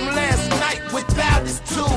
home last night without his tool.